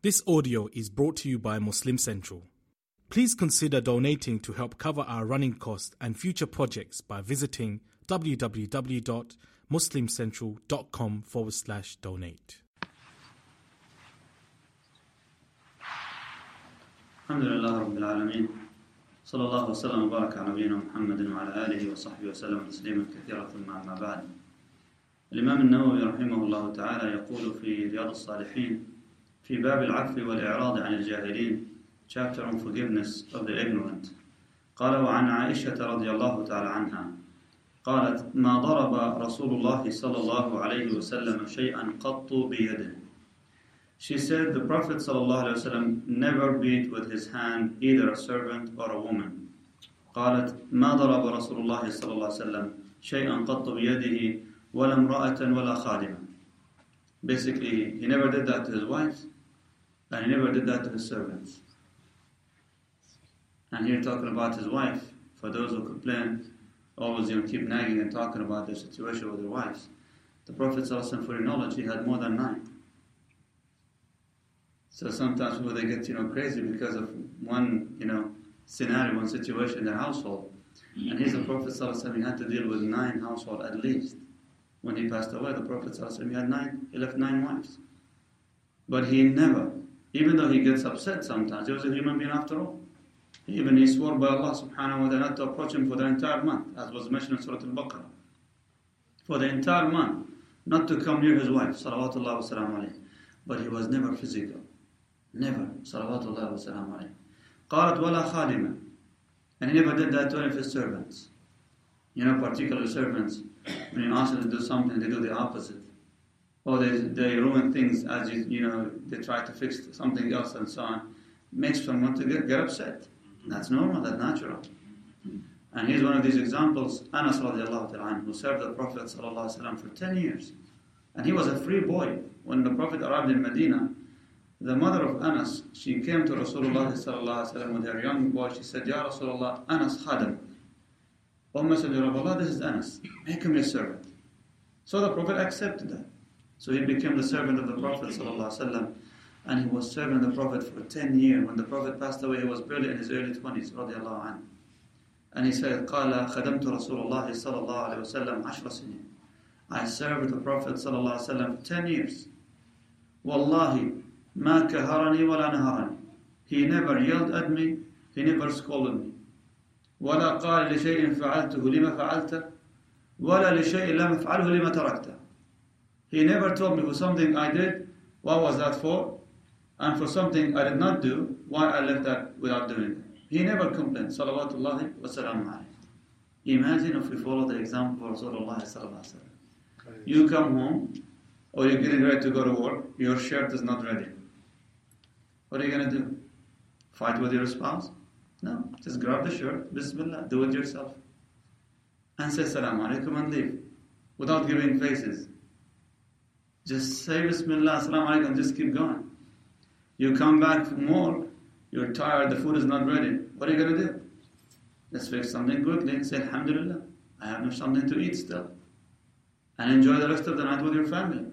This audio is brought to you by Muslim Central. Please consider donating to help cover our running costs and future projects by visiting www.muslimcentral.com forward slash donate. الحمد لله رب العالمين صلى الله وسلم وبارك على نبينا محمد وعلى آله وصحبه وسلم تسليما كثيرا ثم أما بعد الإمام النووي رحمه الله تعالى يقول في رياض الصالحين في باب العفو والإعراض عن الجاهلين. Chapter on forgiveness of the ignorant. قال وعن عائشة رضي الله تعالى عنها. قالت ما ضرب رسول الله صلى الله عليه وسلم شيئا قط بيده. She said the Prophet ﷺ never beat with his hand either a servant or a woman. قالت ما ضرب رسول الله صلى الله عليه وسلم شيئا قط بيده ولا امرأة ولا خادمة. Basically, he never did that to his wives and he never did that to his servants. And here talking about his wife, for those who complain, always you know, keep nagging and talking about their situation with their wives. The Prophet ﷺ, for your knowledge, he had more than nine. So sometimes people they get you know crazy because of one you know scenario, one situation in their household. And he's the Prophet ﷺ, he had to deal with nine household at least. When he passed away, the Prophet ﷺ, he had nine, he left nine wives. But he never, even though he gets upset sometimes, he was a human being after all. Even he swore by Allah subhanahu wa ta'ala not to approach him for the entire month, as was mentioned in Surah Al-Baqarah. For the entire month, not to come near his wife, salawatullah wa salam alayhi. But he was never physical. Never, salawatullah wa salam alayhi. قالت ولا خادمة. And he never did that to any of his servants. You know, particular servants, when you ask them to do something, they do the opposite. Or they, they ruin things as you, you know, they try to fix something else and so on. Makes someone to get, get upset. That's normal, that's natural. And here's one of these examples, Anas radiallahu who served the Prophet for 10 years. And he was a free boy. When the Prophet arrived in Medina, the mother of Anas, she came to Rasulullah sallallahu with her young boy. She said, Ya Rasulullah, Anas khadam. O Messenger of Allah, this is Anas. Make him your servant. So the Prophet accepted that. So he became the servant of the Prophet sallallahu and he was serving the Prophet for 10 years. When the Prophet passed away, he was barely in his early 20s, radiallahu anhu. And he said, قال خدمت رسول الله صلى الله عليه وسلم عشر سنين. I served the Prophet صلى الله عليه وسلم for 10 years. والله ما كهرني ولا نهرني. He never yelled at me, he never scolded me. ولا قال لشيء فعلته لما فعلته ولا لشيء لم أفعله لما تركته. he never told me for something I did, what was that for? And for something I did not do, why I left that without doing it. He never complained. Salawatullahi wa salamu Imagine if we follow the example of Rasulullah sallallahu You come home, or you're getting ready to go to work, your shirt is not ready. What are you going to do? Fight with your spouse? No, just grab the shirt, Bismillah, do it yourself. And say Salaam alaikum and leave. Without giving faces. Just say Bismillah, Assalamu alaikum, just keep going. You come back for more, you're tired, the food is not ready. What are you going to do? Let's fix something quickly and say, Alhamdulillah, I have something to eat still. And enjoy the rest of the night with your family.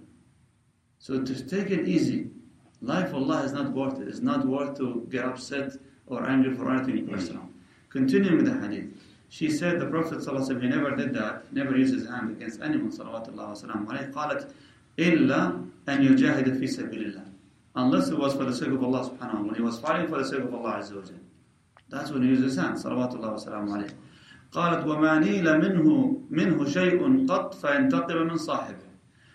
So to take it easy, life, Allah, is not worth it. It's not worth to get upset or angry for anything mm-hmm. personal. Continuing with the hadith. She said the Prophet ﷺ, he never did that, never used his hand against anyone, sallallahu wa sallam. إلا أن يجاهد في سبيل الله. Unless it was for the sake of Allah subhanahu wa ta'ala. When he was fighting for the sake of Allah azza wa That's when he used his hand. salawatullah wasalam alayhi. قالت وما نيل منه منه شيء قط فينتقم من صاحبه.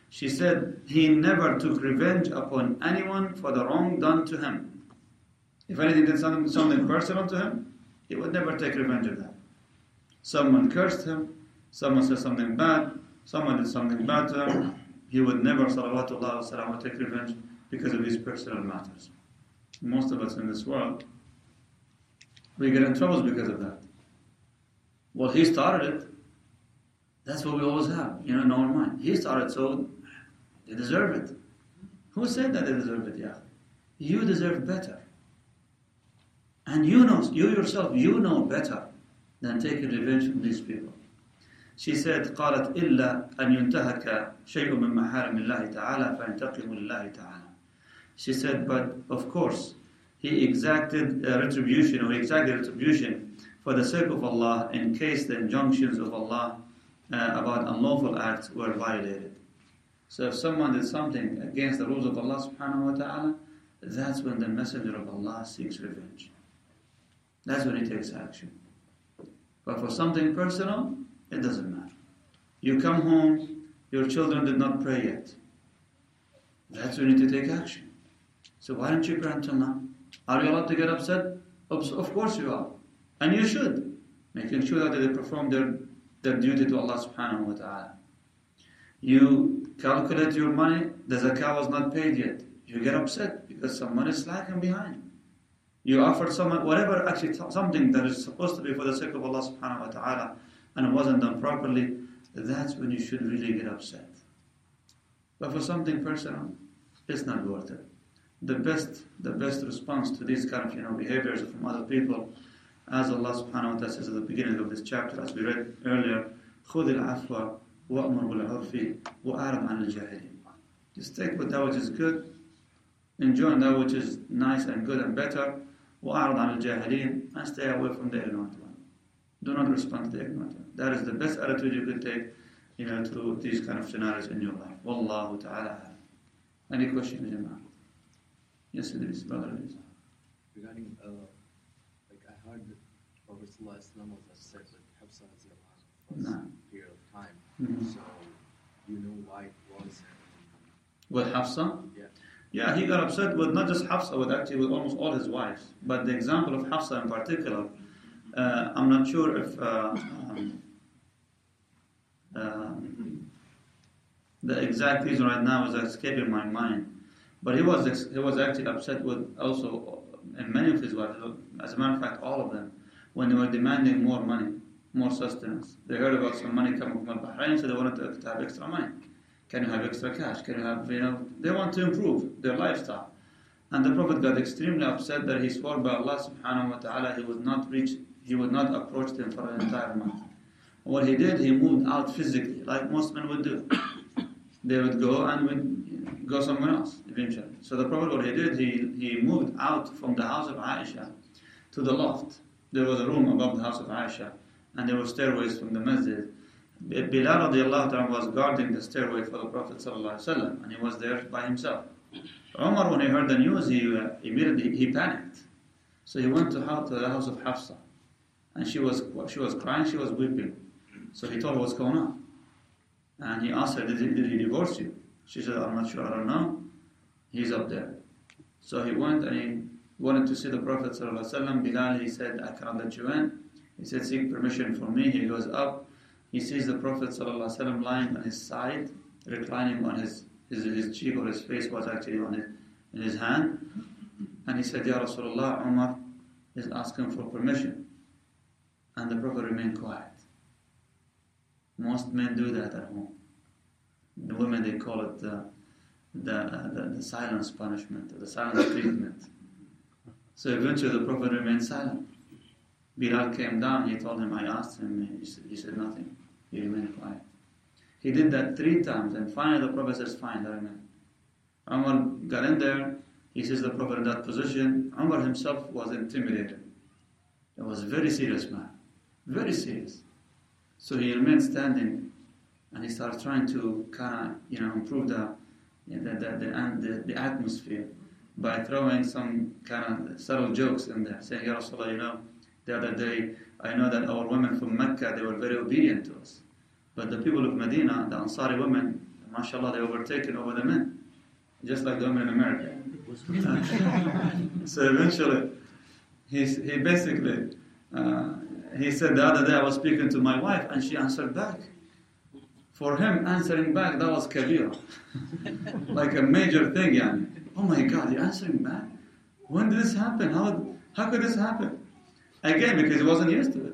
She said he never took revenge upon anyone for the wrong done to him. If anything did something, something personal to him, he would never take revenge of that. Someone cursed him, someone said something bad, someone did something bad to him, he would never, wasalam, take revenge because of his personal matters. Most of us in this world, we get in troubles because of that. Well, he started it. That's what we always have, you know, in our mind. He started, so they deserve it. Who said that they deserve it, yeah? You deserve better. And you know, you yourself, you know better than taking revenge from these people. She said, قالت إلا أن ينتهك شيء من محارم الله تعالى فينتقم لله تعالى. She said, but of course, he exacted uh, retribution or exacted retribution for the sake of Allah in case the injunctions of Allah uh, about unlawful acts were violated. So if someone did something against the rules of Allah subhanahu wa ta'ala, that's when the messenger of Allah seeks revenge. That's when he takes action. But for something personal, it doesn't matter. You come home, your children did not pray yet. That's when you need to take action. So why don't you pray until now? Are you allowed to get upset? Of course you are. And you should. Making sure that they perform their, their duty to Allah subhanahu wa ta'ala. You calculate your money, the zakah was not paid yet. You get upset because someone is slacking behind. You offer someone, whatever, actually something that is supposed to be for the sake of Allah subhanahu wa ta'ala and it wasn't done properly, that's when you should really get upset. But for something personal, it's not worth it. The best, the best response to these kind of you know behaviors from other people, as Allah subhanahu wa ta'ala says at the beginning of this chapter, as we read earlier, خُذِ الْعَفْوَ وَأْمُرْ بِالْعُرْفِ وَأَعْرَضْ عَنِ الْجَاهِلِينَ Just take what that which is good, enjoy that which is nice and good and better, وَأَعْرَضْ عَنِ الْجَاهِلِينَ and stay away from the ignorant one. Do not respond to the ignorant. That is the best attitude you could take you know, to these kind of scenarios in your life. Wallahu ta'ala. Any questions, Jama'ah? Yes, it is, brother. It is. Regarding, uh, like I heard that Prophet was upset with Hafsa for No. a period of time. Mhm. So, you know why it was? With Hafsa? Yeah. Yeah, he got upset with not just Hafsa, with actually with almost all his wives. But the example of Hafsa in particular, uh, I'm not sure if uh, um, um, the exact reason right now is escaping my mind. But he was he was actually upset with also many of his wives. As a matter of fact, all of them, when they were demanding more money, more sustenance. They heard about some money coming from Bahrain, so they wanted to, to have extra money. Can you have extra cash? Can you have you know? They want to improve their lifestyle. And the Prophet got extremely upset that he swore by Allah subhanahu wa ta'ala he would not reach, he would not approach them for an entire month. What he did, he moved out physically, like most men would do. They would go and would go somewhere else eventually. So the Prophet, what he did, he, he moved out from the house of Aisha to the loft. There was a room above the house of Aisha, and there were stairways from the masjid. Bilal was guarding the stairway for the Prophet and he was there by himself. Umar, when he heard the news, he uh, immediately he panicked. So he went to, to the house of Hafsa, and she was she was crying, she was weeping. So he told her what's going on, and he asked her, "Did he, did he divorce you?" She said, "I'm not sure. I don't know. He's up there." So he went and he wanted to see the Prophet ﷺ. Bilal, he said, "I cannot let you in." He said, "Seek permission from me." He goes up. He sees the Prophet ﷺ lying on his side, reclining on his his, his cheek or his face was actually on his, in his hand. And he said, Ya Rasulullah, Umar is asking for permission. And the Prophet remained quiet. Most men do that at home. The women, they call it uh, the, the, the, the silence punishment, the silence treatment. So eventually the Prophet remained silent. Bilal came down, he told him, I asked him, he said, he said nothing. He remained quiet. He did that three times, and finally the Prophet says, Fine, let him in. Umar got in there, he sees the Prophet in that position. Umar himself was intimidated. It was a very serious man, very serious. So he remained standing, and he started trying to kind of, you know, improve the, the, the, the, the atmosphere by throwing some kind of subtle jokes in there, saying, Ya Rasulullah, you know, the other day, I know that our women from Mecca, they were very obedient to us. But the people of Medina, the Ansari women, mashallah, they overtaken over the men, just like the women in America. so eventually, he, he basically, uh, he said the other day I was speaking to my wife and she answered back. For him, answering back, that was kabir. like a major thing, yani. Oh my God, you're answering back? When did this happen? How, how could this happen? Again, because he wasn't used to it.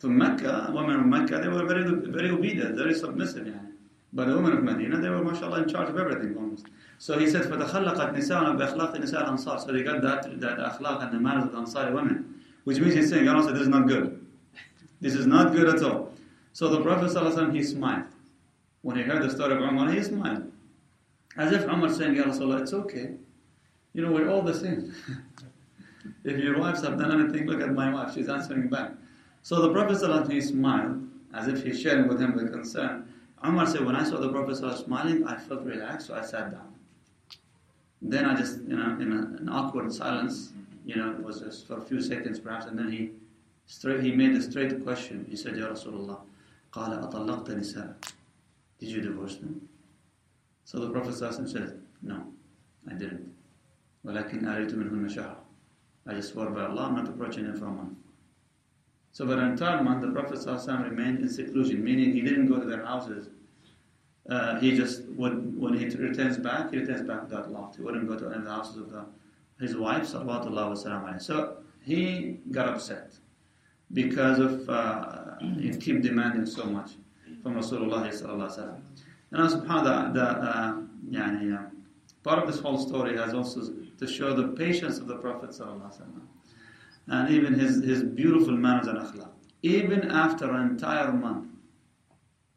From Mecca, women of Mecca, they were very, very obedient, very submissive. Yani. But the women of Medina, they were, mashallah, in charge of everything almost. So he said, فَتَخَلَّقَتْ نِسَاءً بِأَخْلَاقِ نِسَاء الْأَنصَارِ So they got that, that akhlaq and the manners of the Ansari women. Which means he's saying, Ya Rasul, this is not good. This is not good at all. So the Prophet ﷺ, he smiled. When he heard the story of Umar, he smiled. As if Umar saying, Ya Rasulullah, it's okay. You know, we're all the same. if your wives have done anything, look at my wife, she's answering back. So the Prophet ﷺ, he smiled, as if he's sharing with him the concern. Umar said, when I saw the Prophet ﷺ smiling, I felt relaxed, so I sat down. Then I just, you know, in a, an awkward silence, you know, it was just for a few seconds perhaps, and then he straight, he made a straight question. He said, Ya Rasulullah, قال أطلقت نساء Did you divorce them? So the Prophet ﷺ said, No, I didn't. ولكن آليت منهن شهر. I just swore by Allah, I'm not approaching them for a month. So for an entire month, the Prophet ﷺ remained in seclusion, meaning he didn't go to their houses. Uh, he just would, when he returns back, he returns back without locked. He wouldn't go to any of the houses of the, his wife. So he got upset because of uh, he keep demanding so much from Rasulullah sallallahu. And subhanallah, the, uh, yani, uh, part of this whole story has also to show the patience of the Prophet sallallahu and even his, his beautiful manners and akhlaq. Even after an entire month,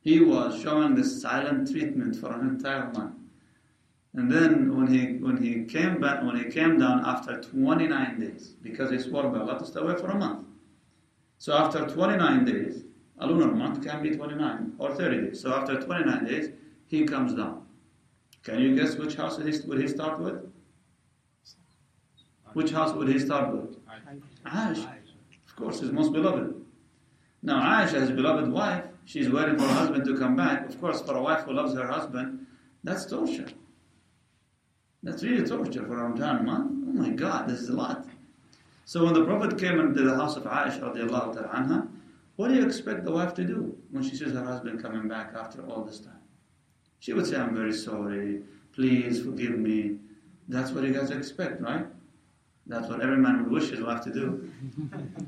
he was showing this silent treatment for an entire month. And then when he when he came back when he came down after 29 days, because he swore by Allah to stay away for a month. So after 29 days, a lunar month can be 29 or 30 days. So after 29 days, he comes down. Can you guess which house would he start with? Which house would he start with? Aisha. Of course, his most beloved. Now, Aisha, his beloved wife, she's waiting for her husband to come back. Of course, for a wife who loves her husband, that's torture. That's really torture for a entire month. Oh my God, this is a lot. So when the Prophet came into the house of Aisha radiallahu anha, what do you expect the wife to do when she sees her husband coming back after all this time? She would say, I'm very sorry, please forgive me. That's what you guys expect, right? That's what every man would wish his wife to do.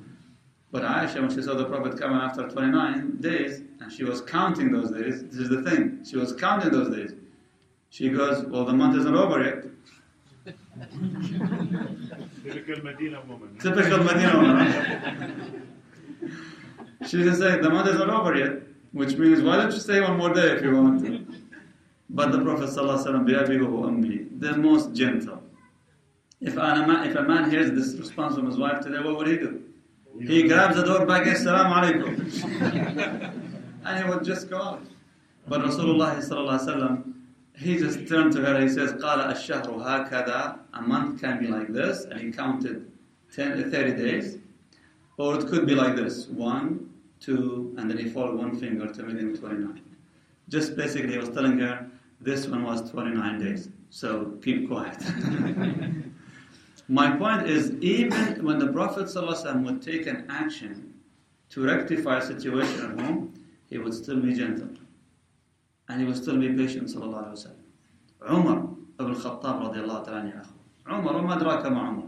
But Aisha, when she saw the Prophet coming after 29 days, and she was counting those days, this is the thing, she was counting those days. She goes, Well, the month isn't over yet. Typical Medina woman. Typical Medina woman. She didn't say, The month isn't over yet, which means, Why don't you stay one more day if you want to? But the Prophet, ﷺ, the most gentle. If, an, if a man hears this response from his wife today, what would he do? He grabs the door back, Assalamu alaikum. and he would just go out. But Rasulullah sallallahu he just turned to her and he says, قال الشهر هكذا A month can be like this, and he counted 10, 30 days. Or it could be like this, one, two, and then he followed one finger to make him 29. Just basically he was telling her, this one was 29 days, so keep quiet. My point is, even when the Prophet ﷺ would take an action to rectify a situation at home, he would still be gentle. And he would still be patient sallallahu alayhi wa Umar ibn Khattab radiallahu ta'ala Umar, وما أدراك ما Umar.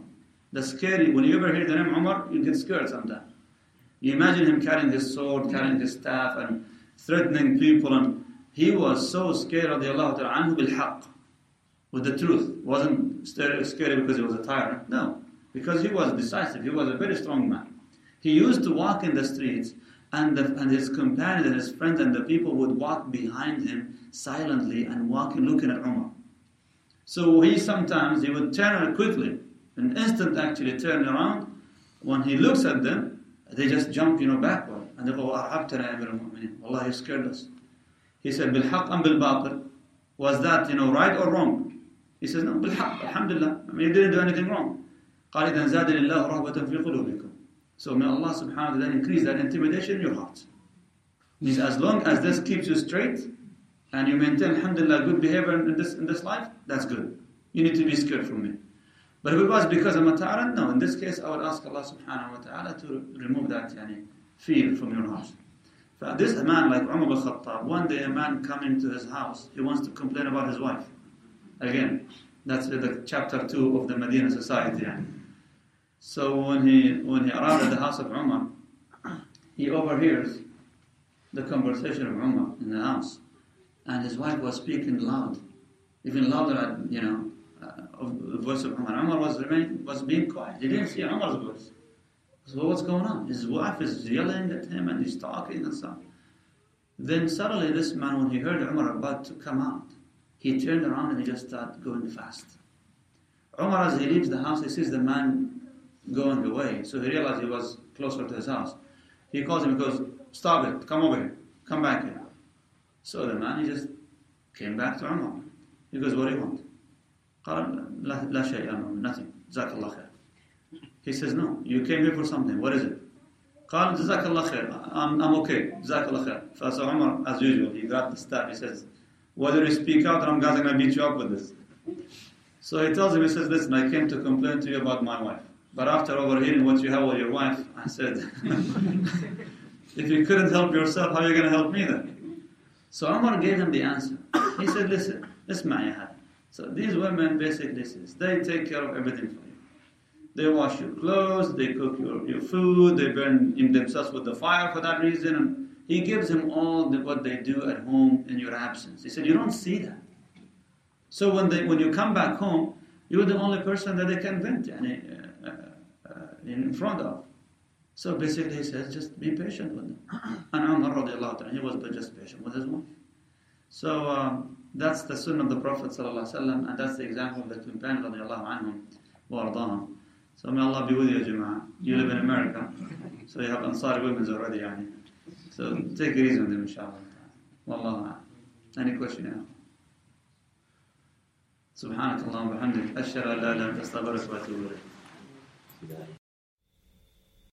The scary, when you ever hear the name Umar, you get scared sometimes. You imagine him carrying his sword, carrying his staff, and threatening people, and he was so scared radiallahu ta'ala anhu bil with the truth. Wasn't scary because he was a tyrant. No, because he was decisive. He was a very strong man. He used to walk in the streets, and, the, and his companions and his friends and the people would walk behind him silently and walking, looking at Umar. So he sometimes he would turn quickly, an instant actually turn around. When he looks at them, they just jump, you know, backward, and they go, "Arhabtana Amir al-Mu'minin." Allah, you scared us. He said, "Bil-haq and bil-batil." Was that, you know, right or wrong? He says, no, بالحق, alhamdulillah. I mean, you didn't do anything wrong. قال إذا زاد الله رهبة في قلوبكم. so may Allah subhanahu wa ta'ala increase that intimidation in your heart. Means as long as this keeps you straight and you maintain, alhamdulillah, good behavior in this, in this life, that's good. You need to be scared from me. But if it was because I'm a tyrant, no. In this case, I would ask Allah subhanahu wa ta'ala to remove that yani, fear from your heart. For this man like Umar Khattab, one day a man coming to his house, he wants to complain about his wife. Again, that's the chapter 2 of the Medina society. Yani. So when he, when he arrived at the house of Umar, he overhears the conversation of Umar in the house. And his wife was speaking loud, even louder, you know, uh, of the voice of Umar. Umar was, remain, was being quiet. He didn't see Umar's voice. So what's going on? His wife is yelling at him and he's talking and so on. Then suddenly this man, when he heard Umar about to come out, he turned around and he just started going fast. Umar, as he leaves the house, he sees the man going away. So he realized he was closer to his house. He calls him and goes, Stop it, come over here, come back here. So the man, he just came back to Umar. He goes, What do you want? قال لا, لا شيء, no, nothing. جزاك الله خير. He says, No, you came here for something. What is it? قال جزاك الله خير. I'm, I'm okay. جزاك الله خير. So Umar, as usual, he grabbed the staff. He says, Whether you speak out or I'm going to beat you up with this. So he tells him, he says, Listen, I came to complain to you about my wife. But after overhearing what you have with your wife, I said, If you couldn't help yourself, how are you going to help me then? So Umar gave him the answer. He said, Listen, اسمع يا هذا. So these women basically this is, they take care of everything for you. They wash your clothes, they cook your, your food, they burn themselves with the fire for that reason. And he gives him all the, what they do at home in your absence. He said, You don't see that. So when, they, when you come back home, you're the only person that they can vent yani, uh, uh, in front of. So basically he says, just be patient with them. And Umar radiallahu ta'ala, he was just patient with his wife. So um, that's the sunnah of the Prophet sallallahu and that's the example of the companion radiallahu anhum wa ardahum. So may Allah be with you, Jama'ah. You live in America, so you have Ansari women already, yani. So take it easy on them, inshallah. Wallahu Any question now? سبحانك اللهم وبحمدك أشهد أن لا إله إلا أنت أستغفرك وأتوب إليك